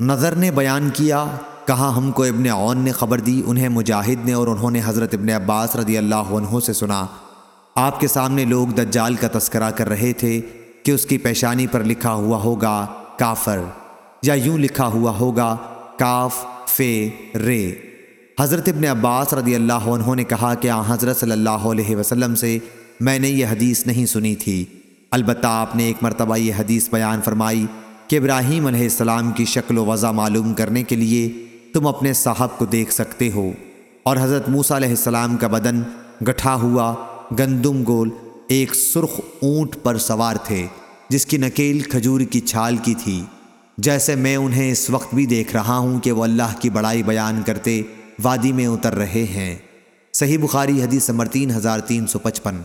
نظر نے بیان کیا، کہا، ہم کو ابن عون نے خبر دی، انہیں مجاہد نے اور انہوں نے حضرت ابن عباس رضی اللہ عنہ سے سنا۔ آپ کے سامنے لوگ دجال کا تذکرہ کر رہے تھے کہ اس کی پیشانی پر لکھا ہوا ہوگا کافر، یا یوں لکھا ہوا ہوگا کاف، فے، رے۔ حضرت ابن عباس رضی اللہ عنہ نے کہا کہ آن حضرت صلی اللہ علیہ وسلم سے میں نے یہ حدیث نہیں سنی تھی۔ البتہ آپ نے ایک مرتبہ یہ حدیث بیان فرمائی کہ ابراہیم علیہ السلام کی شکل و وضع معلوم کرنے کے لیے تم اپنے صاحب کو دیکھ سکتے ہو۔ اور حضرت موسیٰ علیہ السلام کا بدن گٹھا ہوا، گندم گول، ایک سرخ اونٹ پر سوار تھے، جس کی نکیل کھجور کی چھال کی تھی۔ جیسے میں انہیں اس وقت بھی دیکھ رہا ہوں کہ وہ اللہ کی بڑائی بیان کرتے وادی میں اتر رہے ہیں۔ صحیح بخاری حدیث نمبر تین ہزار تین سو پچپن۔